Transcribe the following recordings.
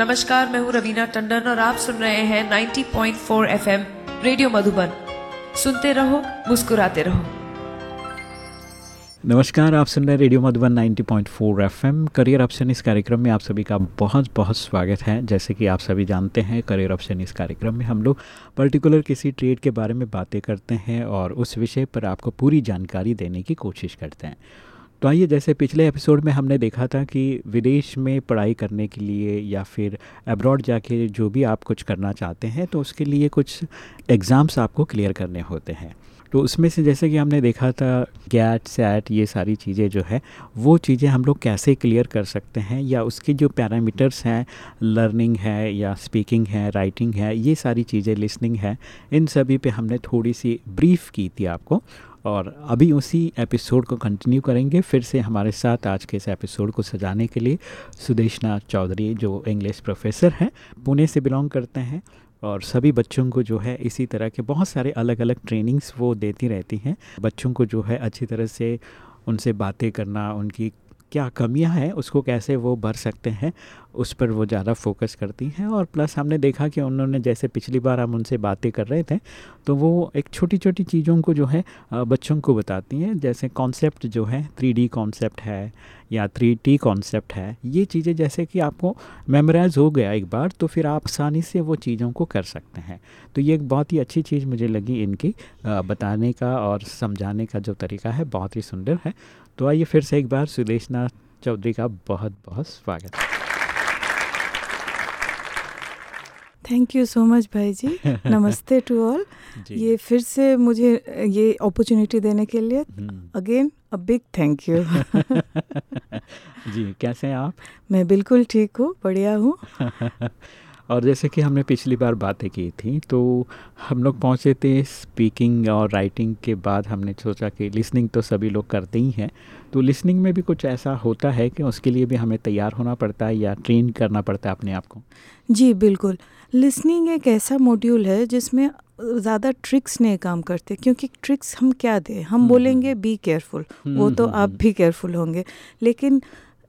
नमस्कार, मैं हूँ रवीना टंडन और आप सुन रहे हैं 90.4 एफएम रेडियो मधुबन। सुनते रहो, मुस्कुराते रहो। नमस्कार, आप सुन रहे हैं radio Madhuban 90.4 FM. Career option इस कार्यक्रम में आप सभी का बहुत बहुत स्वागत है। जैसे कि आप सभी जानते हैं, करियर ऑप्शन इस कार्यक्रम में हम लोग पर्टिकुलर किसी ट्रेड के बारे में बातें करते हैं और उस विषय पर आपको पूरी जानकारी देने की कोशिश करते हैं। तो आइए जैसे पिछले एपिसोड में हमने देखा था कि विदेश में पढ़ाई करने के लिए या फिर अब्रॉड जाके जो भी आप कुछ करना चाहते हैं तो उसके लिए कुछ एग्ज़ाम्स आपको क्लियर करने होते हैं। तो उसमें से जैसे कि हमने देखा था गैट सैट ये सारी चीज़ें जो है, वो चीज़ें हम लोग कैसे क्लियर कर सकते हैं या उसकी जो पैरामीटर्स हैं लर्निंग है या स्पीकिंग है राइटिंग है, ये सारी चीज़ें लिसनिंग है, इन सभी पे हमने थोड़ी सी ब्रीफ की थी आपको। और अभी उसी एपिसोड को कंटिन्यू करेंगे फिर से हमारे साथ आज के इस एपिसोड को सजाने के लिए सुदेशना चौधरी, जो इंग्लिश प्रोफेसर हैं, पुणे से बिलोंग करते हैं और सभी बच्चों को जो है इसी तरह के बहुत सारे अलग अलग ट्रेनिंग्स वो देती रहती हैं। बच्चों को जो है अच्छी तरह से उनसे बातें करना, उनकी क्या कमियाँ हैं, उसको कैसे वो भर सकते हैं, उस पर वो ज़्यादा फोकस करती हैं और प्लस हमने देखा कि उन्होंने जैसे पिछली बार हम उनसे बातें कर रहे थे तो वो एक छोटी छोटी चीज़ों को जो है बच्चों को बताती हैं, जैसे कॉन्सेप्ट जो है थ्री कॉन्सेप्ट है या थ्री टी कॉन्सेप्ट है, ये चीज़ें जैसे कि आपको मेमोराइज हो गया एक बार तो फिर आप आसानी से वो चीज़ों को कर सकते हैं। तो ये एक बहुत ही अच्छी चीज़ मुझे लगी इनकी बताने का और समझाने का जो तरीका है, बहुत ही सुंदर है। तो आइए फिर से एक बार सुदेशनाथ चौधरी का बहुत बहुत स्वागत। थैंक यू सो मच भाई जी. नमस्ते टू ऑल ये फिर से मुझे ये अपॉर्चुनिटी देने के लिए again a big thank you जी कैसे हैं आप? मैं बिल्कुल ठीक हूँ बढ़िया हूँ. और जैसे कि हमने पिछली बार बातें की थी तो हम लोग पहुँचे थे स्पीकिंग और राइटिंग के बाद हमने सोचा कि लिसनिंग तो सभी लोग करते ही हैं. तो लिसनिंग में भी कुछ ऐसा होता है कि उसके लिए भी हमें तैयार होना पड़ता है या ट्रेन करना पड़ता है अपने आप को? जी बिल्कुल. लिसनिंग एक ऐसा मॉड्यूल है जिसमें ज़्यादा ट्रिक्स नहीं काम करते क्योंकि ट्रिक्स हम क्या दें? हम हम्म, बोलेंगे बी हम्म। केयरफुल वो हम्म, तो आप भी केयरफुल होंगे। लेकिन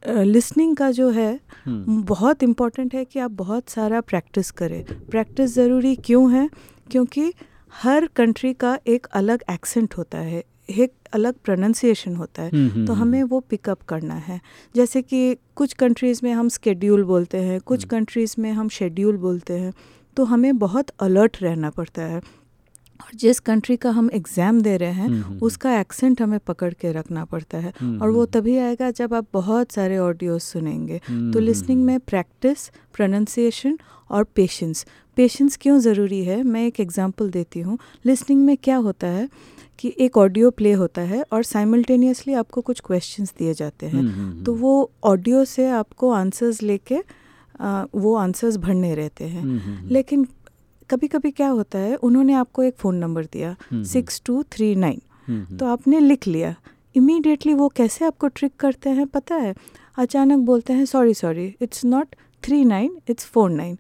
लिसनिंग uh, का जो है। बहुत इंपॉर्टेंट है कि आप बहुत सारा प्रैक्टिस करें। प्रैक्टिस ज़रूरी क्यों है? क्योंकि हर कंट्री का एक अलग एक्सेंट होता है। एक अलग प्रोनाउंसिएशन होता है हम्म, हम्म, तो हमें वो पिकअप करना है। जैसे कि कुछ कंट्रीज़ में हम स्केड्यूल बोलते हैं कुछ कंट्रीज़ में हम शेड्यूल बोलते हैं तो हमें बहुत अलर्ट रहना पड़ता है। और जिस कंट्री का हम एग्ज़ाम दे रहे हैं हम्म, हम्म, उसका एक्सेंट हमें पकड़ के रखना पड़ता है। हम्म, और वो तभी आएगा जब आप बहुत सारे ऑडियोज सुनेंगे। तो लिसनिंग में प्रैक्टिस प्रोनाउंसिएशन और पेशेंस पेशेंस क्यों ज़रूरी है? मैं एक एग्जांपल देती हूँ। लिसनिंग में क्या होता है? कि एक ऑडियो प्ले होता है और साइमल्टेनियसली आपको कुछ क्वेश्चंस दिए जाते हैं। तो वो ऑडियो से आपको आंसर्स लेके वो आंसर्स भरने रहते हैं। लेकिन कभी कभी क्या होता है उन्होंने आपको एक फ़ोन नंबर दिया सिक्स टू थ्री नाइन तो आपने लिख लिया। इमीडिएटली वो कैसे आपको ट्रिक करते हैं पता है? अचानक बोलते हैं sorry sorry it's not three nine it's four nine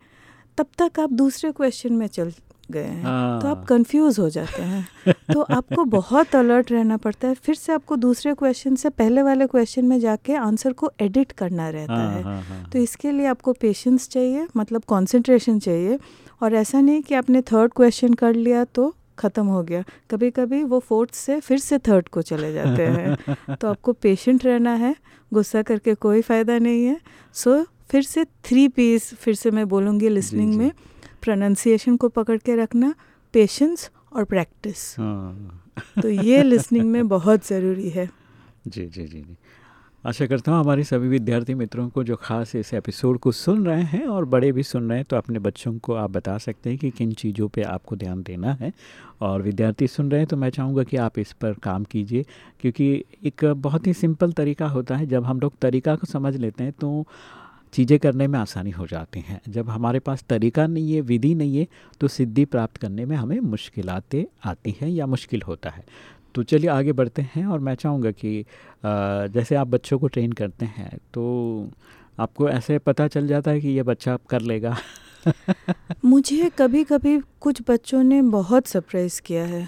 तब तक आप दूसरे क्वेश्चन में चल गए हैं तो आप कंफ्यूज हाँ। हो जाते हैं। तो आपको बहुत अलर्ट रहना पड़ता है फिर से आपको दूसरे क्वेश्चन से पहले वाले क्वेश्चन में जाके आंसर को एडिट करना रहता हाँ, है। हाँ, तो इसके लिए आपको पेशेंस चाहिए मतलब कंसंट्रेशन चाहिए और ऐसा नहीं कि आपने थर्ड क्वेश्चन कर लिया तो ख़त्म हो गया। कभी कभी वो फोर्थ से फिर से थर्ड को चले जाते हैं। तो आपको पेशेंट रहना है गुस्सा करके कोई फ़ायदा नहीं है। सो so, फिर से थ्री पीस फिर से मैं बोलूँगी लिसनिंग में प्रोनाउंसिएशन को पकड़ के रखना पेशेंस और प्रैक्टिस हाँ। तो ये लिसनिंग में बहुत ज़रूरी है। जी जी जी जी। आशा करता हूँ हमारे सभी विद्यार्थी मित्रों को जो खास इस एपिसोड को सुन रहे हैं और बड़े भी सुन रहे हैं तो अपने बच्चों को आप बता सकते हैं कि किन चीज़ों पे आपको ध्यान देना है। और विद्यार्थी सुन रहे हैं तो मैं चाहूँगा कि आप इस पर काम कीजिए क्योंकि एक बहुत ही सिंपल तरीका होता है। जब हम लोग तरीका को समझ लेते हैं तो चीज़ें करने में आसानी हो जाती हैं। जब हमारे पास तरीका नहीं है विधि नहीं है तो सिद्धि प्राप्त करने में हमें मुश्किलातें आती हैं या मुश्किल होता है। तो चलिए आगे बढ़ते हैं और मैं चाहूँगा कि जैसे आप बच्चों को ट्रेन करते हैं तो आपको ऐसे पता चल जाता है कि ये बच्चा आप कर लेगा। मुझे कभी कभी कुछ बच्चों ने बहुत सरप्राइज़ किया है।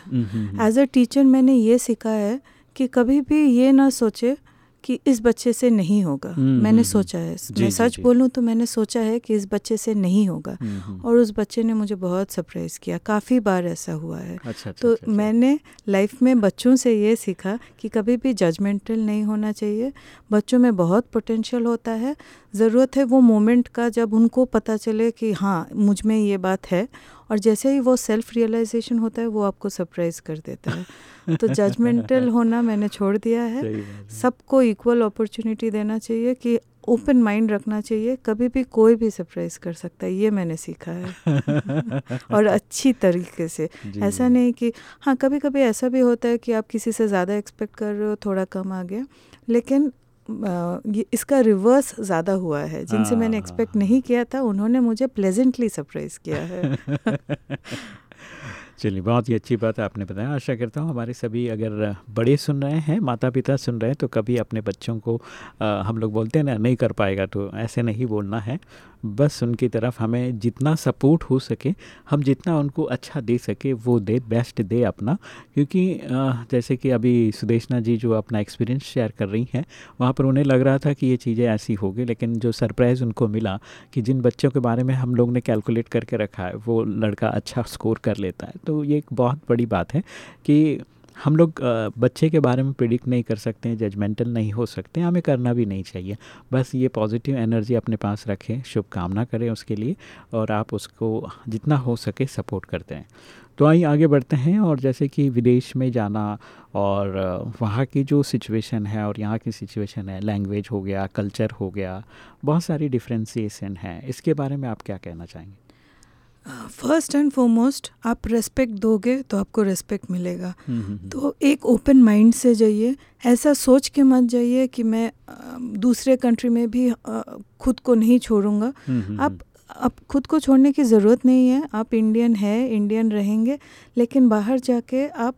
एज अ टीचर मैंने ये सीखा है कि कभी भी ये ना सोचे कि इस बच्चे से नहीं होगा। हम्म, मैंने हम्म, सोचा है जी, मैं सच। बोलूँ तो मैंने सोचा है कि इस बच्चे से नहीं होगा। हम्म, हम्म। और उस बच्चे ने मुझे बहुत सरप्राइज़ किया। काफ़ी बार ऐसा हुआ है। अच्छा अच्छा तो अच्छा, अच्छा। मैंने लाइफ में बच्चों से ये सीखा कि कभी भी जजमेंटल नहीं होना चाहिए। बच्चों में बहुत पोटेंशियल होता है। ज़रूरत है वो मोमेंट का जब उनको पता चले कि हाँ मुझमें ये बात है और जैसे ही वो सेल्फ रियलाइजेशन होता है वो आपको सरप्राइज़ कर देता है। तो जजमेंटल होना मैंने छोड़ दिया है। सबको इक्वल अपॉर्चुनिटी देना चाहिए कि ओपन माइंड रखना चाहिए कभी भी कोई भी सरप्राइज़ कर सकता है ये मैंने सीखा है। और अच्छी तरीके से। ऐसा नहीं कि हाँ कभी कभी ऐसा भी होता है कि आप किसी से ज़्यादा एक्सपेक्ट कर रहे हो थोड़ा कम आ गया। लेकिन ये इसका रिवर्स ज़्यादा हुआ है। जिनसे मैंने हाँ, एक्सपेक्ट हाँ, नहीं किया था उन्होंने मुझे प्लेजेंटली सरप्राइज़ किया है। चलिए बहुत ही अच्छी बात आपने बताया। आशा करता हूँ हमारे सभी अगर बड़े सुन रहे हैं माता पिता सुन रहे हैं तो कभी अपने बच्चों को अ, हम लोग बोलते हैं ना नहीं कर पाएगा तो ऐसे नहीं बोलना है। बस उनकी तरफ़ हमें जितना सपोर्ट हो सके हम जितना उनको अच्छा दे सके वो दे बेस्ट दे अपना। क्योंकि जैसे कि अभी सुदेशना जी जो अपना एक्सपीरियंस शेयर कर रही हैं वहाँ पर उन्हें लग रहा था कि ये चीज़ें ऐसी होगी लेकिन जो सरप्राइज़ उनको मिला कि जिन बच्चों के बारे में हम लोग ने कैलकुलेट करके रखा है वो लड़का अच्छा स्कोर कर लेता है। तो ये एक बहुत बड़ी बात है कि हम लोग बच्चे के बारे में प्रिडिक्ट नहीं कर सकते हैं जजमेंटल नहीं हो सकते हैं हमें करना भी नहीं चाहिए। बस ये पॉजिटिव एनर्जी अपने पास रखें, शुभकामना करें उसके लिए और आप उसको जितना हो सके सपोर्ट करते हैं तो आइए आगे बढ़ते हैं और जैसे कि विदेश में जाना और वहाँ की जो सिचुएशन है और यहाँ की सिचुएशन है लैंग्वेज हो गया कल्चर हो गया, बहुत सारी डिफ्रेंसीसन है। इसके बारे में आप क्या कहना चाहेंगे? फ़र्स्ट एंड फॉरमोस्ट आप रेस्पेक्ट दोगे तो आपको रेस्पेक्ट मिलेगा हम्म। तो एक ओपन माइंड से जाइए ऐसा सोच के मत जाइए कि मैं दूसरे कंट्री में भी खुद को नहीं छोड़ूँगा mm-hmm. आप आप खुद को छोड़ने की ज़रूरत नहीं है आप इंडियन है इंडियन रहेंगे लेकिन बाहर जाके आप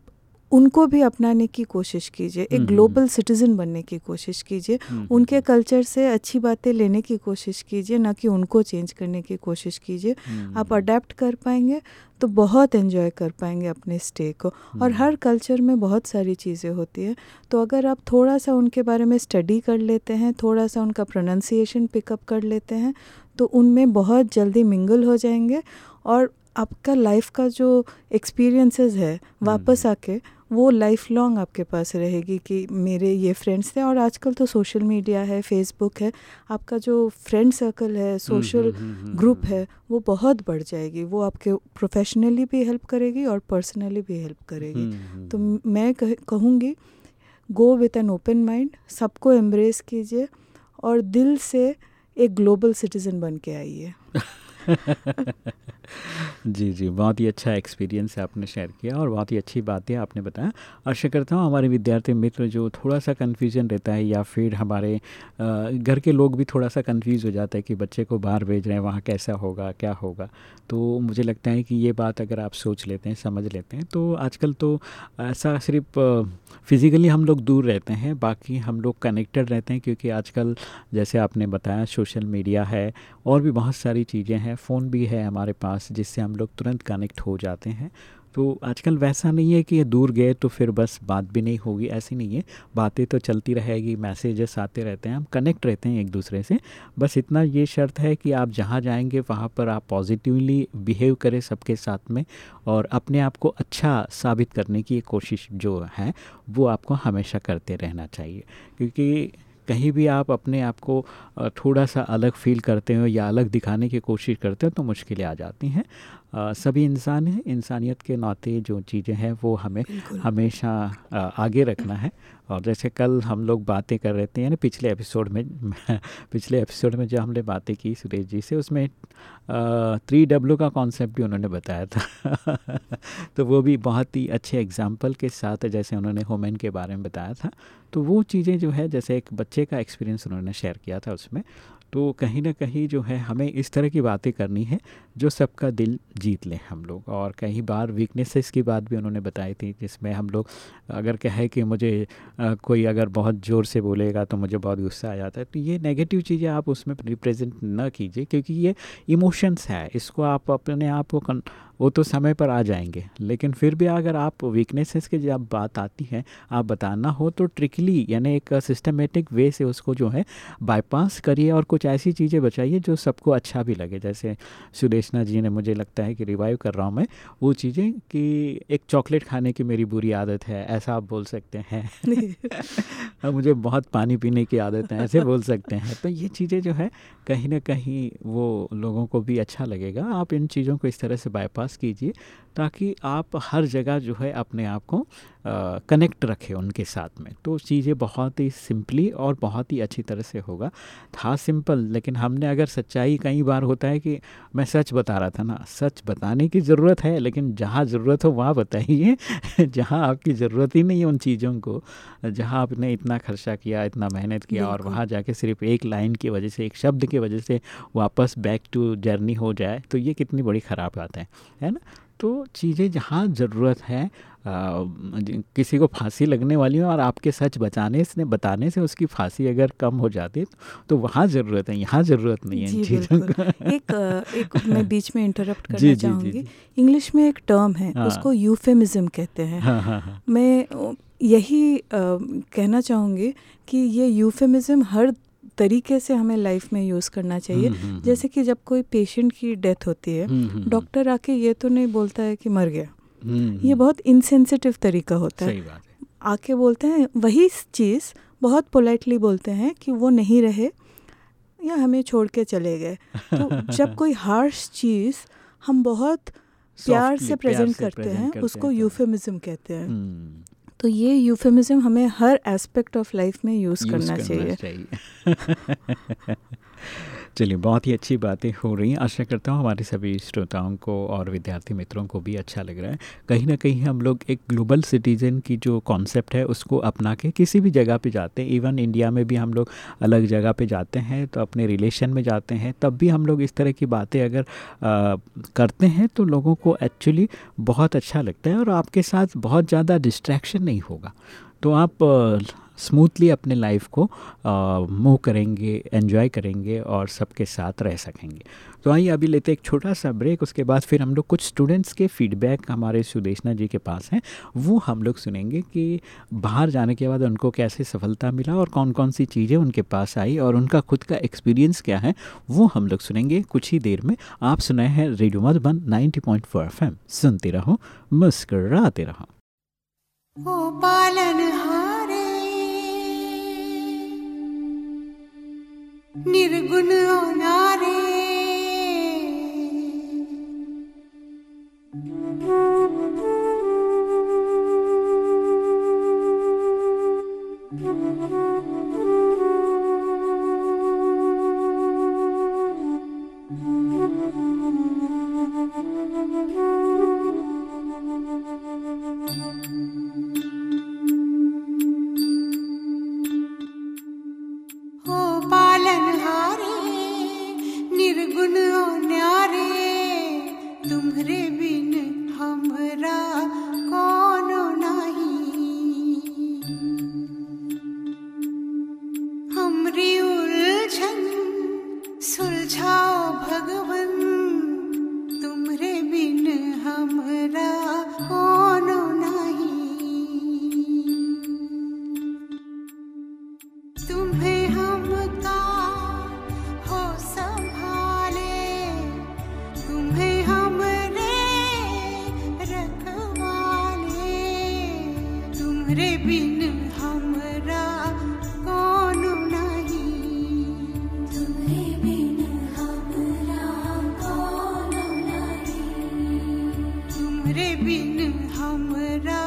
उनको भी अपनाने की कोशिश कीजिए हम्म, एक हम्म। ग्लोबल सिटीज़न बनने की कोशिश कीजिए हम्म, उनके हम्म, कल्चर से अच्छी बातें लेने की कोशिश कीजिए ना कि उनको चेंज करने की कोशिश कीजिए। हम्म, आप अडेप्ट कर पाएँगे तो बहुत एंजॉय कर पाएँगे अपने स्टे को। और हम्म, हर कल्चर में बहुत सारी चीज़ें होती हैं। तो अगर आप थोड़ा सा उनके बारे में स्टडी कर लेते हैं थोड़ा सा उनका प्रोनाउंसिएशन पिकअप कर लेते हैं तो उनमें बहुत जल्दी मिंगल हो जाएँगे। और आपका लाइफ का जो एक्सपीरियंसेस है वापस हम्म। आके वो लाइफ लॉन्ग आपके पास रहेगी कि मेरे ये फ्रेंड्स थे और आजकल तो सोशल मीडिया है फेसबुक है आपका जो फ्रेंड सर्कल है social hmm, hmm, hmm, group hmm, है वो बहुत बढ़ जाएगी वो आपके प्रोफेशनली भी हेल्प करेगी और पर्सनली भी हेल्प करेगी। तो मैं कह, कहूँगी go with an open mind सबको एम्ब्रेस कीजिए और दिल से एक ग्लोबल सिटीज़न बन के आइए। जी जी। बहुत ही अच्छा एक्सपीरियंस आपने शेयर किया और बहुत ही अच्छी बातें आपने बताया। आशा करता हूँ हमारे विद्यार्थी मित्र जो थोड़ा सा कन्फ्यूज़न रहता है या फिर हमारे घर के लोग भी थोड़ा सा कन्फ्यूज़ हो जाता है कि बच्चे को बाहर भेज रहे हैं, वहाँ कैसा होगा, क्या होगा। तो मुझे लगता है कि ये बात अगर आप सोच लेते हैं, समझ लेते हैं तो आजकल तो ऐसा सिर्फ़ फिज़िकली हम लोग दूर रहते हैं, बाकी हम लोग कनेक्टेड रहते हैं क्योंकि आजकल जैसे आपने बताया सोशल मीडिया है और भी बहुत सारी चीज़ें हैं फ़ोन भी है हमारे पास। जिससे हम लोग तुरंत कनेक्ट हो जाते हैं। तो आजकल वैसा नहीं है कि ये दूर गए तो फिर बस बात भी नहीं होगी, ऐसी नहीं है। बातें तो चलती रहेगी मैसेजेस आते रहते हैं, हम कनेक्ट रहते हैं एक दूसरे से। बस इतना ये शर्त है कि आप जहाँ जाएँगे वहाँ पर आप पॉजिटिवली बिहेव करें सबके साथ में और अपने आप को अच्छा साबित करने की कोशिश जो है, वो आपको हमेशा करते रहना चाहिए। क्योंकि कहीं भी आप अपने आप को थोड़ा सा अलग फील करते हो या अलग दिखाने की कोशिश करते हो तो मुश्किलें आ जाती हैं। सभी इंसान हैं इंसानियत के नाते जो चीज़ें हैं वो हमें हमेशा अ, आगे रखना है। और जैसे कल हम लोग बातें कर रहे थे यानी पिछले एपिसोड में पिछले एपिसोड में जो हमने बातें की सुरेश जी से उसमें थ्री डब्ल्यू का कॉन्सेप्ट भी उन्होंने बताया था। तो वो भी बहुत ही अच्छे एग्ज़ाम्पल के साथ जैसे उन्होंने होमेन के बारे में बताया था। तो वो चीज़ें जो है जैसे एक बच्चे का एक्सपीरियंस उन्होंने शेयर किया था उसमें। तो कहीं ना कहीं जो है हमें इस तरह की बातें करनी है जो सबका दिल जीत लें हम लोग। और कई बार वीकनेसेस की बात भी उन्होंने बताई थी जिसमें हम लोग अगर कहे कि मुझे आ, कोई अगर बहुत ज़ोर से बोलेगा तो मुझे बहुत गुस्सा आ जाता है। तो ये नेगेटिव चीज़ें आप उसमें रिप्रेजेंट ना कीजिए क्योंकि ये इमोशंस है। इसको आप अपने आप को वो तो समय पर आ जाएँगे। लेकिन फिर भी अगर आप वीकनेसेस की जब बात आती है आप बताना हो तो ट्रिकली यानी एक सिस्टमेटिक वे से उसको जो है बाईपास करिए और कुछ ऐसी चीज़ें बचाइए जो सबको अच्छा भी लगे। जैसे सुदेशना जी ने मुझे लगता है कि रिवाइव कर रहा हूँ मैं वो चीज़ें कि एक चॉकलेट खाने की मेरी बुरी आदत है ऐसा आप बोल सकते हैं। मुझे बहुत पानी पीने की आदत है ऐसे बोल सकते हैं। तो ये चीज़ें जो है कहीं ना कहीं वो लोगों को भी अच्छा लगेगा। आप इन चीज़ों को इस तरह से बाईपास कीजिए। ताकि आप हर जगह जो है अपने आप को कनेक्ट रखें उनके साथ में। तो चीज़ें बहुत ही सिंपली और बहुत ही अच्छी तरह से होगा। था सिंपल लेकिन हमने अगर सच्चाई कई बार होता है कि मैं सच बता रहा था ना सच बताने की ज़रूरत है लेकिन जहाँ ज़रूरत हो वहाँ बताइए। जहाँ आपकी ज़रूरत ही नहीं है उन चीज़ों को जहाँ आपने इतना खर्चा किया इतना मेहनत किया और वहाँ जाके सिर्फ़ एक लाइन की वजह से एक शब्द की वजह से वापस बैक टू जर्नी हो जाए तो ये कितनी बड़ी ख़राब बात है है ना? तो चीज़ें जहाँ ज़रूरत है आ, किसी को फांसी लगने वाली है और आपके सच बचाने से बताने से उसकी फांसी अगर कम हो जाती है तो वहाँ ज़रूरत है यहाँ ज़रूरत नहीं है चीज़ों एक एक मैं बीच में इंटरप्ट करना चाहूँगी। इंग्लिश में एक टर्म है हाँ, उसको यूफेमिज्म कहते हैं। हाँ, हाँ, हाँ, मैं यही आ, कहना चाहूँगी कि ये यूफेमिज्म हर तरीके से हमें लाइफ में यूज़ करना चाहिए। हम्म, हम्म, हम्म। जैसे कि जब कोई पेशेंट की डेथ होती है डॉक्टर आके ये तो नहीं बोलता है कि मर गया। ये बहुत इनसेंसिटिव तरीका होता है। आके बोलते हैं वही चीज़ बहुत पोलाइटली बोलते हैं कि वो नहीं रहे या हमें छोड़ के चले गए। तो जब कोई हार्श चीज़ हम बहुत प्यार से प्रेजेंट करते हैं उसको यूफेमिज्म कहते हैं। तो ये यूफेमिज्म हमें हर एस्पेक्ट ऑफ़ लाइफ में यूज़ करना, करना चाहिए, चाहिए। चलिए बहुत ही अच्छी बातें हो रही हैं। आशा करता हूँ हमारे सभी श्रोताओं को और विद्यार्थी मित्रों को भी अच्छा लग रहा है। कहीं ना कहीं हम लोग एक ग्लोबल सिटीज़न की जो कॉन्सेप्ट है उसको अपना के किसी भी जगह पे जाते हैं। इवन इंडिया में भी हम लोग अलग जगह पे जाते हैं तो अपने रिलेशन में जाते हैं तब भी हम लोग इस तरह की बातें अगर आ, करते हैं तो लोगों को एक्चुअली बहुत अच्छा लगता है और आपके साथ बहुत ज़्यादा डिस्ट्रैक्शन नहीं होगा। तो आप स्मूथली अपने लाइफ को मूव करेंगे एंजॉय करेंगे और सबके साथ रह सकेंगे। तो आइए अभी लेते एक छोटा सा ब्रेक उसके बाद फिर हम लोग कुछ स्टूडेंट्स के फीडबैक हमारे सुदेशना जी के पास हैं। वो हम लोग सुनेंगे कि बाहर जाने के बाद उनको कैसे सफलता मिला और कौन कौन सी चीज़ें उनके पास आई और उनका खुद का एक्सपीरियंस क्या है, वो हम लोग सुनेंगे कुछ ही देर में। आप सुनाए हैं radio Madhuban ninety point four F सुनते रहो, मुस्कराते रहो। पालन निर्गुण होना रे बिन हमरा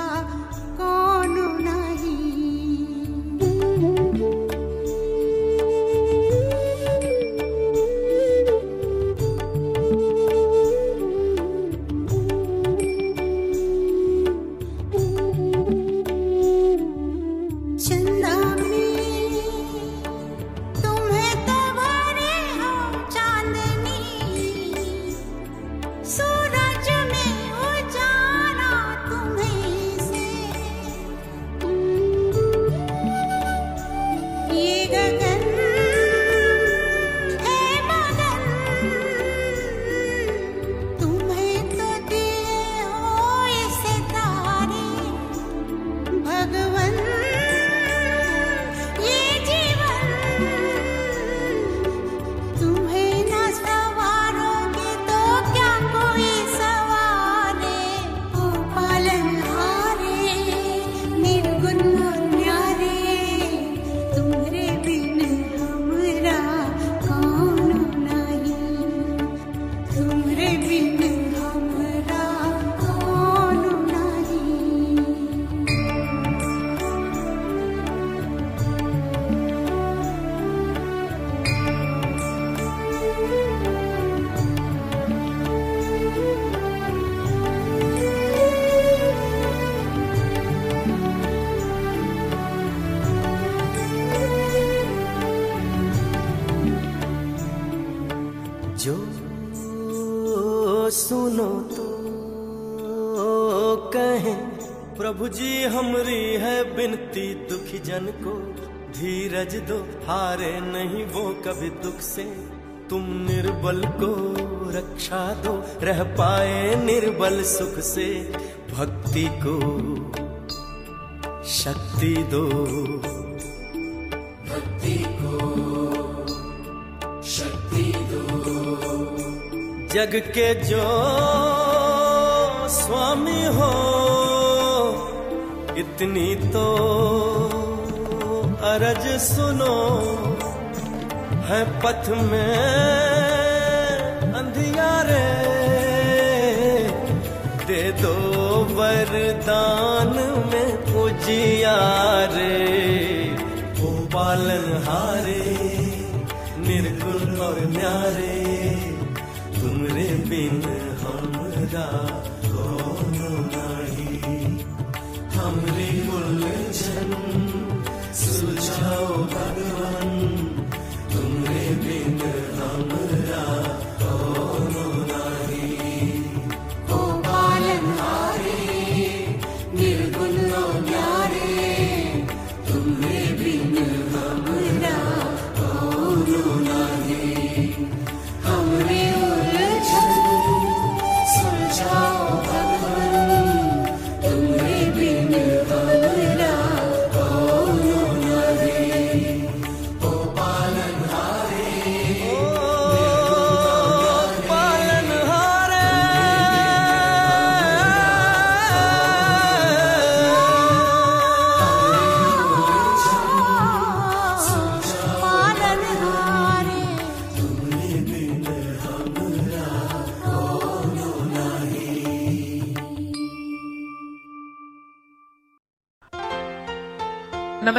से तुम निर्बल को रक्षा दो। रह पाए निर्बल सुख से भक्ति को शक्ति दो। भक्ति को शक्ति दो। जग के जो स्वामी हो इतनी तो अरज सुनो। है पथ में अंधियारे। दे दो वरदान में उजियारे। ओ पालन हारे, निर्गुण और न्यारे।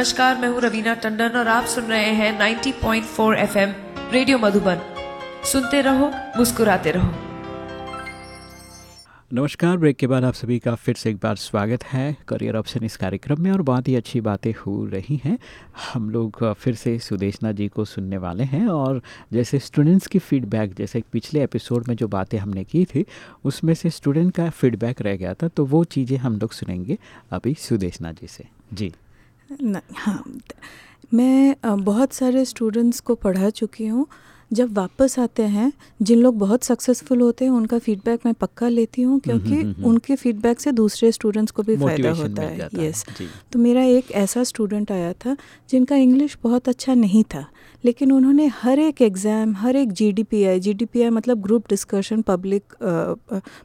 नमस्कार, मैं हूँ रवीना टंडन और आप सुन रहे हैं 90.4 एफएम रेडियो मधुबन। सुनते रहो, मुस्कुराते रहो। नमस्कार, ब्रेक के बाद आप सभी का फिर से एक बार स्वागत है करियर ऑप्शन इस कार्यक्रम में और बहुत ही अच्छी बातें हो रही हैं। हम लोग फिर से सुदेशना जी को सुनने वाले हैं और जैसे स्टूडेंट्स की फीडबैक जैसे पिछले एपिसोड में जो बातें हमने की थी, उसमें से स्टूडेंट का फीडबैक रह गया था तो वो चीज़ें हम लोग सुनेंगे अभी सुदेशना जी से। जी। हाँ। मैं बहुत सारे स्टूडेंट्स को पढ़ा चुकी हूँ। जब वापस आते हैं जिन लोग बहुत सक्सेसफुल होते हैं उनका फीडबैक मैं पक्का लेती हूँ क्योंकि हम्म, हम्म। उनके फीडबैक से दूसरे स्टूडेंट्स को भी फ़ायदा होता है। यस जी। तो मेरा एक ऐसा स्टूडेंट आया था जिनका इंग्लिश बहुत अच्छा नहीं था लेकिन उन्होंने हर एक एग्ज़ाम हर एक G D P I G D P I मतलब group discussion public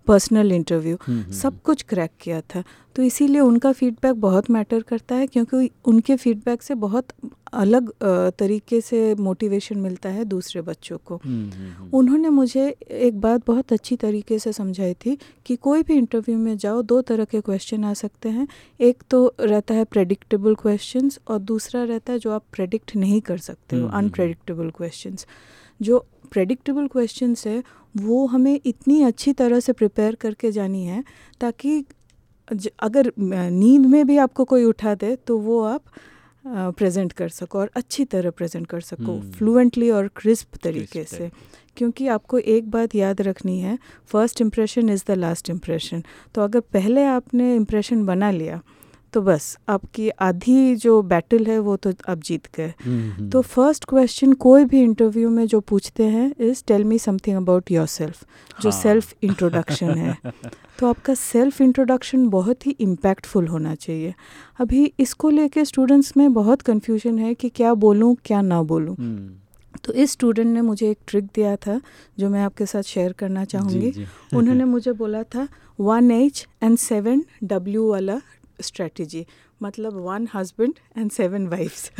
personal interview hmm, hmm, सब कुछ क्रैक किया था। तो इसीलिए उनका फीडबैक बहुत मैटर करता है क्योंकि उनके फीडबैक से बहुत अलग तरीके से मोटिवेशन मिलता है दूसरे बच्चों को। हम्म, हम्म, हम्म, उन्होंने मुझे एक बात बहुत अच्छी तरीके से समझाई थी कि कोई भी इंटरव्यू में जाओ दो तरह के क्वेश्चन आ सकते हैं। एक तो रहता है प्रेडिक्टेबल क्वेश्चंस और दूसरा रहता है जो आप प्रेडिक्ट नहीं कर सकते हो। अनप्रेडिक्टेबल क्वेश्चंस जो प्रेडिक्टेबल क्वेश्चंस है वो हमें इतनी अच्छी तरह से प्रिपेयर करके जानी है ताकि अगर नींद में भी आपको कोई उठा दे तो वो आप प्रेजेंट कर सको और अच्छी तरह प्रेजेंट कर सको हम्म। फ्लुएंटली और क्रिस्प तरीके से। क्योंकि आपको एक बात याद रखनी है first impression is the last impression तो अगर पहले आपने इम्प्रेशन बना लिया तो बस आपकी आधी जो बैटल है वो तो आप जीत गए। तो फ़र्स्ट क्वेश्चन कोई भी इंटरव्यू में जो पूछते हैं is tell me something about yourself जो हाँ। सेल्फ इंट्रोडक्शन है। तो आपका सेल्फ इंट्रोडक्शन बहुत ही इम्पैक्टफुल होना चाहिए। अभी इसको लेके स्टूडेंट्स में बहुत कन्फ्यूज़न है कि क्या बोलूँ क्या ना बोलूँ। हम्म, तो इस स्टूडेंट ने मुझे एक ट्रिक दिया था जो मैं आपके साथ शेयर करना चाहूँगी। उन्होंने मुझे बोला था one H and seven W वाला स्ट्रेटजी मतलब one husband and seven wives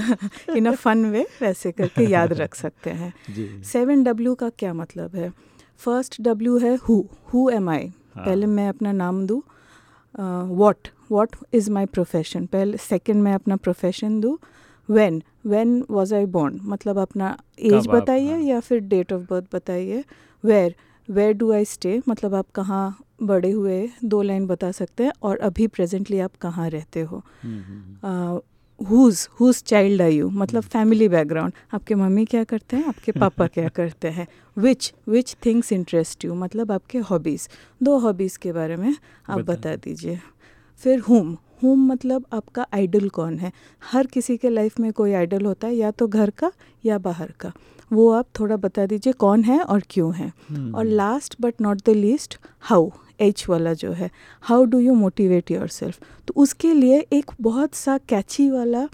in a fun way वैसे करके याद रख सकते हैं। सेवन डब्ल्यू का क्या मतलब है? फ़र्स्ट डब्ल्यू है हु हु एम आई। पहले मैं अपना नाम दूँ। What what is my profession पहले सेकेंड मैं अपना प्रोफेशन दूँ। When when was I born मतलब अपना एज बताइए। या फिर डेट ऑफ़ बर्थ बताइए। Where where do I stay मतलब आप कहाँ बड़े हुए दो लाइन बता सकते हैं और अभी प्रेजेंटली आप कहाँ रहते हो? Hmm, hmm, whose whose child are you मतलब फैमिली बैकग्राउंड आपके मम्मी क्या करते हैं? आपके पापा क्या करते हैं? Which which things interest you मतलब आपके हॉबीज़ दो हॉबीज़ के बारे में आप। बता दीजिए। फिर होम होम मतलब आपका आइडल कौन है? हर किसी के लाइफ में कोई आइडल होता है या तो घर का या बाहर का। वो आप थोड़ा बता दीजिए कौन है और क्यों है। हम्म, और last but not the least how H वाला जो है how do you motivate yourself तो उसके लिए एक बहुत सा कैची वाला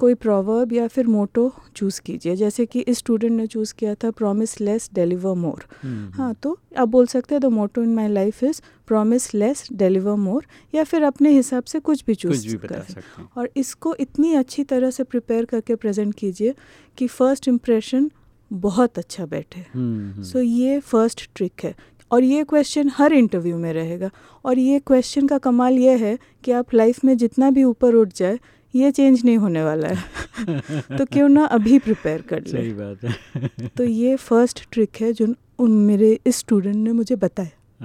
कोई प्रोवर्ब या फिर मोटो चूज़ कीजिए। जैसे कि इस स्टूडेंट ने चूज़ किया था प्रॉमिस लेस डिलीवर मोर हाँ तो आप बोल सकते हैं the motto in my life is promise less deliver more या फिर अपने हिसाब से कुछ भी चूज़ करें। सकते हैं। और इसको इतनी अच्छी तरह से प्रिपेयर करके प्रेजेंट कीजिए कि फ़र्स्ट इम्प्रेशन बहुत अच्छा बैठे हम्म, हम्म, सो ये फ़र्स्ट ट्रिक है। और ये क्वेश्चन हर इंटरव्यू में रहेगा। और ये क्वेश्चन का कमाल यह है कि आप लाइफ में जितना भी ऊपर उठ जाए ये चेंज नहीं होने वाला है। तो क्यों ना अभी प्रिपेयर कर ले। सही बात है। तो ये फ़र्स्ट ट्रिक है जो उन मेरे इस स्टूडेंट ने मुझे बताया।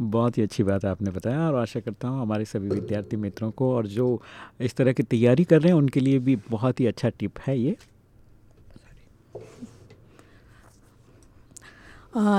बहुत ही अच्छी बात आपने बताया और आशा करता हूँ हमारे सभी विद्यार्थी मित्रों को और जो इस तरह की तैयारी कर रहे हैं उनके लिए भी बहुत ही अच्छा टिप है ये।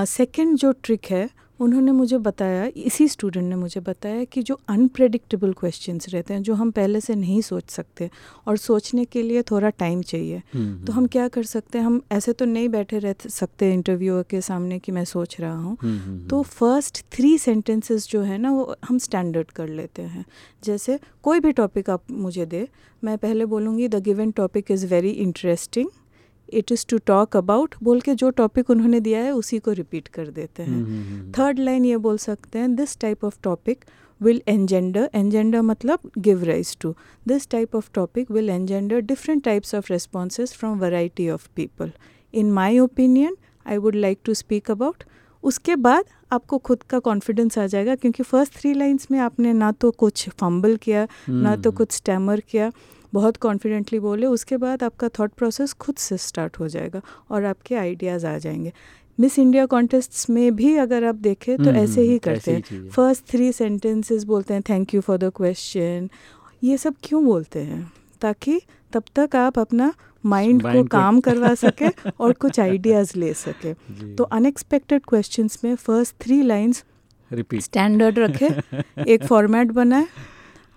सेकंड uh, जो ट्रिक है उन्होंने मुझे बताया इसी स्टूडेंट ने मुझे बताया कि जो अनप्रेडिक्टेबल क्वेश्चंस रहते हैं जो हम पहले से नहीं सोच सकते और सोचने के लिए थोड़ा टाइम चाहिए। हम्म, तो हम क्या कर सकते हैं हम ऐसे तो नहीं बैठे रह सकते इंटरव्यू के सामने कि मैं सोच रहा हूँ। हम्म, हम्म, तो फ़र्स्ट थ्री सेंटेंसेस जो है ना वो हम स्टैंडर्ड कर लेते हैं। जैसे कोई भी टॉपिक आप मुझे दे मैं पहले बोलूँगी the given topic is very interesting it is to talk about बोल के जो टॉपिक उन्होंने दिया है उसी को रिपीट कर देते हैं। हम्म, हम्म, हम्म, थर्ड लाइन ये बोल सकते हैं this type of topic will engender engender मतलब give rise to this type of topic will engender different types of responses from variety of people in my opinion I would like to speak about उसके बाद आपको खुद का confidence आ जाएगा क्योंकि first three lines में आपने ना तो कुछ फंबल किया hmm. ना तो हम्म, कुछ स्टैमर किया। बहुत कॉन्फिडेंटली बोले उसके बाद आपका थॉट प्रोसेस खुद से स्टार्ट हो जाएगा और आपके आइडियाज़ आ जाएँगे। मिस इंडिया कॉन्टेस्ट्स में भी अगर आप देखें तो ऐसे ही हम्म, करते हैं फ़र्स्ट थ्री सेंटेंसेस बोलते हैं thank you for the question ये सब क्यों बोलते हैं? ताकि तब तक आप अपना माइंड को काम करवा सके और कुछ आइडियाज़ ले सके। तो अनएक्सपेक्टेड क्वेश्चंस में first three lines repeat standard रखे एक फॉर्मेट बनाए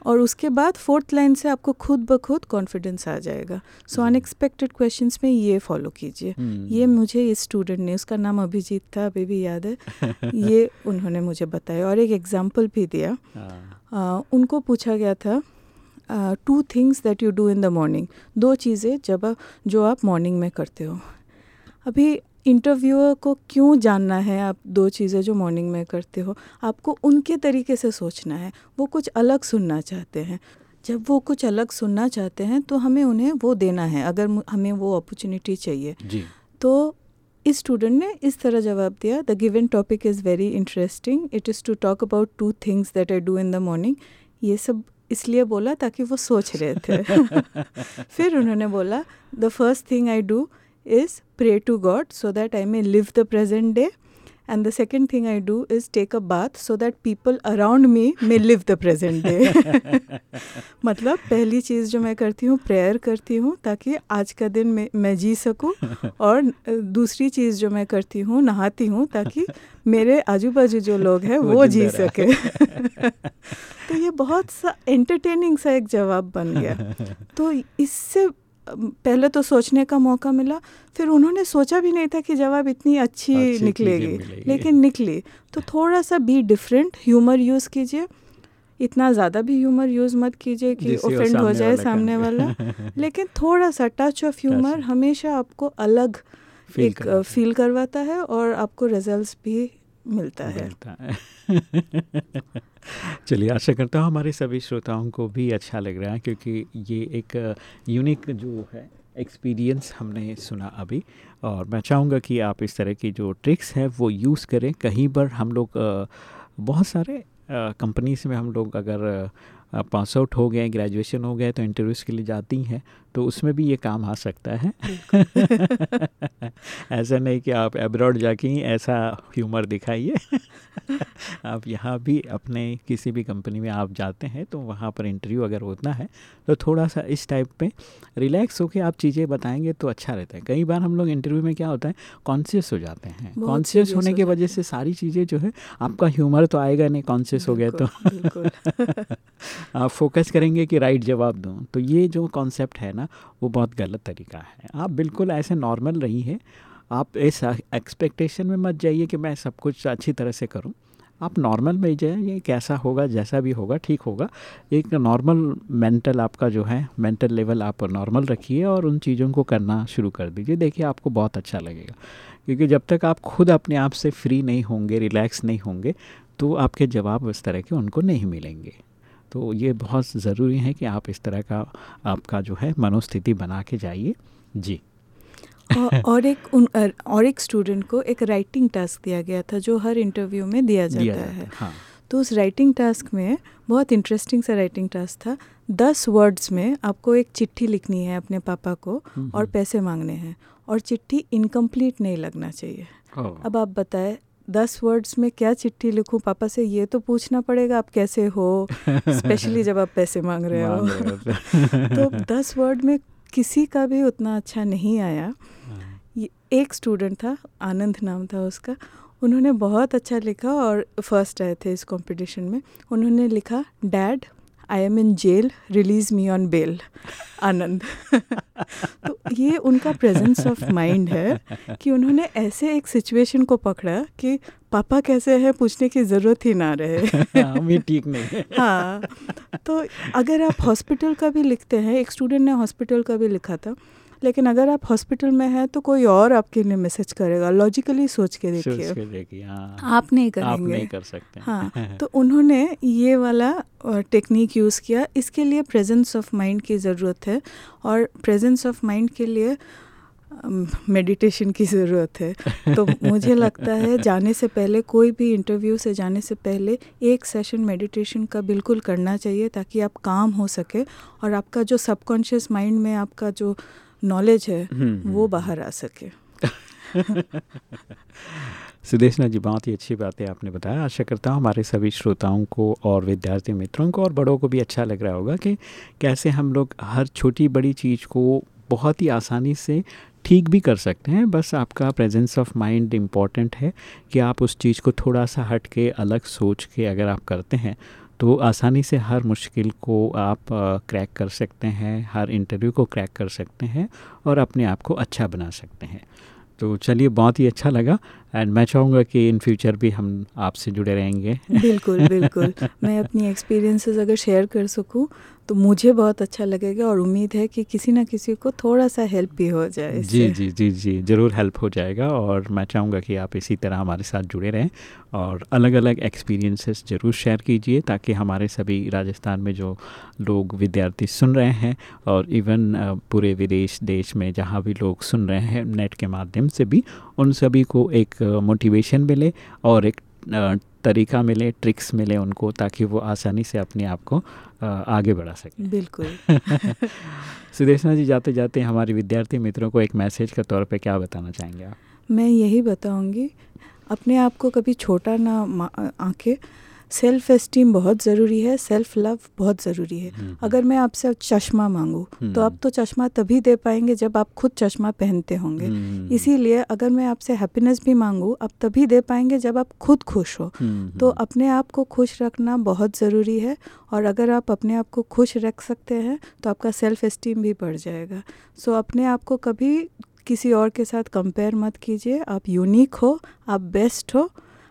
और उसके बाद फोर्थ लाइन से आपको खुद ब खुद कॉन्फिडेंस आ जाएगा। सो अनएक्सपेक्टेड क्वेश्चन में ये फॉलो कीजिए। हम्म, ये मुझे इस स्टूडेंट ने उसका नाम अभिजीत था अभी भी याद है। ये उन्होंने मुझे बताया और एक एग्ज़ाम्पल भी दिया। हाँ, आ, उनको पूछा गया था two things that you do in the morning दो चीज़ें जब जो आप मॉर्निंग में करते हो। अभी इंटरव्यूअर को क्यों जानना है आप दो चीज़ें जो मॉर्निंग में करते हो? आपको उनके तरीके से सोचना है वो कुछ अलग सुनना चाहते हैं। जब वो कुछ अलग सुनना चाहते हैं तो हमें उन्हें वो देना है अगर हमें वो अपॉर्चुनिटी चाहिए। जी। तो इस स्टूडेंट ने इस तरह जवाब दिया the given topic is very interesting it is to talk about two things that I do in the morning ये सब इसलिए बोला ताकि वो सोच रहे थे। फिर उन्होंने बोला the first thing I do is pray to God so that I may live the present day and the second thing I do is take a bath so that people around me may live the present day मतलब पहली चीज़ जो मैं करती हूँ prayer करती हूँ ताकि आज का दिन मैं मैं जी सकूँ। और दूसरी चीज़ जो मैं करती हूँ नहाती हूँ ताकि मेरे आजू बाजू जो लोग हैं वो वो जी सके। तो ये बहुत सा एंटरटेनिंग सा एक जवाब बन गया। तो इससे पहले तो सोचने का मौका मिला फिर उन्होंने सोचा भी नहीं था कि जवाब इतनी अच्छी अच्छी निकलेगी। लेकिन निकली। तो थोड़ा सा बी डिफरेंट ह्यूमर यूज़ कीजिए। इतना ज़्यादा भी ह्यूमर यूज़ मत कीजिए कि ऑफेंड हो जाए सामने वाला। लेकिन थोड़ा सा टच ऑफ़ ह्यूमर हमेशा आपको अलग एक फील करवाता है और आपको रिजल्ट्स भी मिलता है। है। चलिए, आशा करता हूँ हमारे सभी श्रोताओं को भी अच्छा लग रहा है, क्योंकि ये एक यूनिक जो है एक्सपीरियंस हमने सुना अभी। और मैं चाहूँगा कि आप इस तरह की जो ट्रिक्स है, वो यूज़ करें। कहीं पर हम लोग बहुत सारे कंपनीज़ में हम लोग अगर पास आउट हो गए ग्रेजुएशन हो गए तो इंटरव्यूज़ के लिए जाती हैं तो उसमें भी ये काम आ सकता है। ऐसा नहीं कि आप एब्रॉड जाके ही ऐसा ह्यूमर दिखाइए। आप यहाँ भी अपने किसी भी कंपनी में आप जाते हैं तो वहाँ पर इंटरव्यू अगर होता है तो थोड़ा सा इस टाइप पे रिलैक्स होकर आप चीज़ें बताएँगे तो अच्छा रहता है। कई बार हम लोग इंटरव्यू में क्या होता है कॉन्शियस हो जाते हैं। कॉन्शियस होने की वजह से सारी चीज़ें जो है आपका ह्यूमर तो आएगा नहीं कॉन्शियस हो गया तो। आप फोकस करेंगे कि राइट जवाब दूँ तो ये जो कॉन्सेप्ट है ना, वो बहुत गलत तरीका है। आप बिल्कुल ऐसे नॉर्मल रही है, आप इस एक्सपेक्टेशन में मत जाइए कि मैं सब कुछ अच्छी तरह से करूँ। आप नॉर्मल में जाइए कैसा होगा, जैसा भी होगा, ठीक होगा। एक नॉर्मल मेंटल आपका जो है मेंटल लेवल आप नॉर्मल रखिए और उन चीज़ों को करना शुरू कर दीजिए। देखिए, आपको बहुत अच्छा लगेगा। क्योंकि जब तक आप खुद अपने आप से फ्री नहीं होंगे रिलैक्स नहीं होंगे तो आपके जवाब उस तरह के उनको नहीं मिलेंगे। तो ये बहुत ज़रूरी है कि आप इस तरह का आपका जो है मनोस्थिति बना के जाइए। जी। और, एक उन और एक स्टूडेंट को एक राइटिंग टास्क दिया गया था जो हर इंटरव्यू में दिया जाता दिया जाता है। है तो उस राइटिंग टास्क में बहुत इंटरेस्टिंग सा राइटिंग टास्क था। दस वर्ड्स में आपको एक चिट्ठी लिखनी है अपने पापा को हम्म, और पैसे मांगने हैं और चिट्ठी इनकम्प्लीट नहीं लगना चाहिए। अब आप बताएँ दस वर्ड्स में क्या चिट्ठी लिखूं? पापा से ये तो पूछना पड़ेगा आप कैसे हो? स्पेशली जब आप पैसे मांग रहे हो। तो। दस वर्ड में किसी का भी उतना अच्छा नहीं आया। हाँ, एक स्टूडेंट था आनंद नाम था उसका। उन्होंने बहुत अच्छा लिखा और फ़र्स्ट आए थे इस कंपटीशन में। उन्होंने लिखा dad I am in jail release me on bail Anand तो ये उनका प्रेजेंस ऑफ़ माइंड है कि उन्होंने ऐसे एक सिचुएशन को पकड़ा कि पापा कैसे हैं पूछने की ज़रूरत ही ना रहे। हमें ठीक नहीं हाँ। तो अगर आप हॉस्पिटल का भी लिखते हैं एक स्टूडेंट ने हॉस्पिटल का भी लिखा था लेकिन अगर आप हॉस्पिटल में हैं तो कोई और आपके लिए मैसेज करेगा। लॉजिकली सोच के देखिए। हाँ। आप नहीं करेंगे। आप नहीं कर सकते। हाँ तो उन्होंने ये वाला टेक्निक यूज़ किया। इसके लिए प्रेजेंस ऑफ़ माइंड की ज़रूरत है और प्रेजेंस ऑफ़ माइंड के लिए मेडिटेशन की ज़रूरत है। तो मुझे लगता है जाने से पहले कोई भी इंटरव्यू से जाने से पहले एक सेशन मेडिटेशन का बिल्कुल करना चाहिए ताकि आप काम हो सके और आपका जो सबकॉन्शियस माइंड में आपका जो नॉलेज है हम्म, वो बाहर आ सके। सुदेशना जी बहुत ही अच्छी बातें आपने बताया। आशा करता हूँ हमारे सभी श्रोताओं को और विद्यार्थी मित्रों को और बड़ों को भी अच्छा लग रहा होगा कि कैसे हम लोग हर छोटी बड़ी चीज़ को बहुत ही आसानी से ठीक भी कर सकते हैं। बस आपका प्रेजेंस ऑफ़ माइंड इंपॉर्टेंट है कि आप उस चीज़ को थोड़ा सा हट के अलग सोच के अगर आप करते हैं तो आसानी से हर मुश्किल को आप क्रैक कर सकते हैं हर इंटरव्यू को क्रैक कर सकते हैं और अपने आप को अच्छा बना सकते हैं। तो चलिए बहुत ही अच्छा लगा एंड मैं चाहूँगा कि इन फ्यूचर भी हम आपसे जुड़े रहेंगे। बिल्कुल बिल्कुल। मैं अपनी एक्सपीरियंसेस अगर शेयर कर सकूँ तो मुझे बहुत अच्छा लगेगा और उम्मीद है कि किसी ना किसी को थोड़ा सा हेल्प भी हो जाए जी जी जी जी ज़रूर हेल्प हो जाएगा और मैं चाहूँगा कि आप इसी तरह हमारे साथ जुड़े रहें और अलग अलग एक्सपीरियंसेस ज़रूर शेयर कीजिए ताकि हमारे सभी राजस्थान में जो लोग विद्यार्थी सुन रहे हैं और इवन पूरे विदेश देश में जहाँ भी लोग सुन रहे हैं नेट के माध्यम से भी उन सभी को एक मोटिवेशन मिले और एक तरीका मिले ट्रिक्स मिले उनको ताकि वो आसानी से अपने आप को आगे बढ़ा सकें। बिल्कुल। सुदेशना जी जाते जाते हमारे विद्यार्थी मित्रों को एक मैसेज के तौर पे क्या बताना चाहेंगे आप? मैं यही बताऊँगी अपने आप को कभी छोटा ना आंके सेल्फ एस्टीम बहुत ज़रूरी है सेल्फ लव बहुत ज़रूरी है। हम्म, अगर मैं आपसे चश्मा मांगूं तो हम्म। आप तो चश्मा तभी दे पाएँगे जब आप खुद चश्मा पहनते होंगे। हम्म, इसीलिए अगर मैं आपसे हैप्पीनेस भी मांगूं आप तभी दे पाएँगे जब आप खुद खुश हो। हम्म, तो हम्म, अपने आप को खुश रखना बहुत ज़रूरी है और अगर आप अपने आप को खुश रख सकते हैं तो आपका सेल्फ एस्टीम भी बढ़ जाएगा। सो अपने आप को कभी किसी और के साथ कंपेयर मत कीजिए। आप यूनिक हो आप बेस्ट हो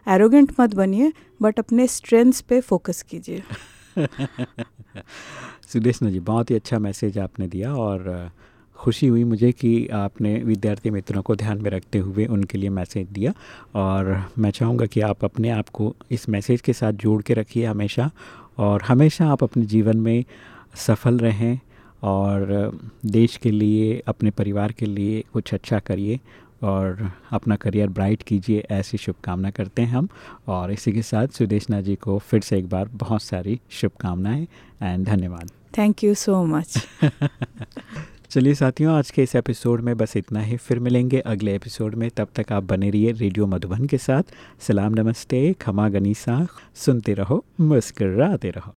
एरोगेंट मत बनिए बट अपने स्ट्रेंथ्स पे फोकस कीजिए। सुदेशना जी, बहुत ही अच्छा मैसेज आपने दिया और खुशी हुई मुझे कि आपने विद्यार्थी मित्रों को ध्यान में रखते हुए उनके लिए मैसेज दिया और मैं चाहूँगा कि आप अपने आप को इस मैसेज के साथ जोड़ के रखिए हमेशा और हमेशा आप अपने जीवन में सफल रहें और देश के लिए, अपने परिवार के लिए कुछ अच्छा करिए। और अपना करियर ब्राइट कीजिए ऐसी शुभकामना करते हैं हम। और इसी के साथ सुदेशना जी को फिर से एक बार बहुत सारी शुभकामनाएँ एंड धन्यवाद। थैंक यू सो मच चलिए साथियों आज के इस एपिसोड में बस इतना ही। फिर मिलेंगे अगले एपिसोड में। तब तक आप बने रहिए रेडियो मधुबन के साथ। सलाम नमस्ते खमा गनीसा। सुनते रहो मुस्कराते रहो।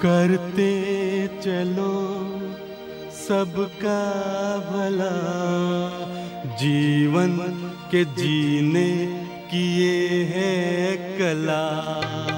करते चलो। सबका भला। जीवन के जीने किए है कला।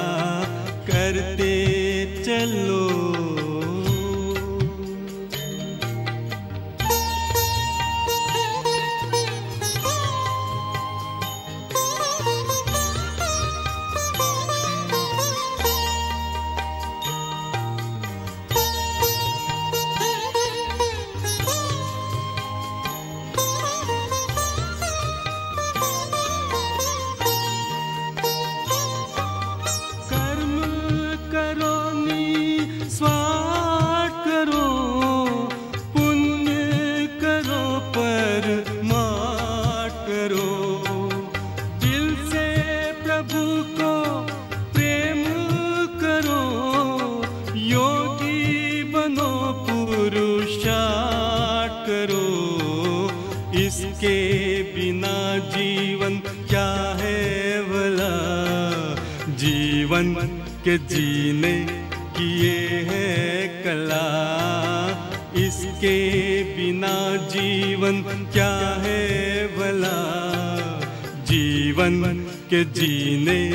के जीने की ये है कला। इसके बिना जीवन क्या है भला? जीवन के जीने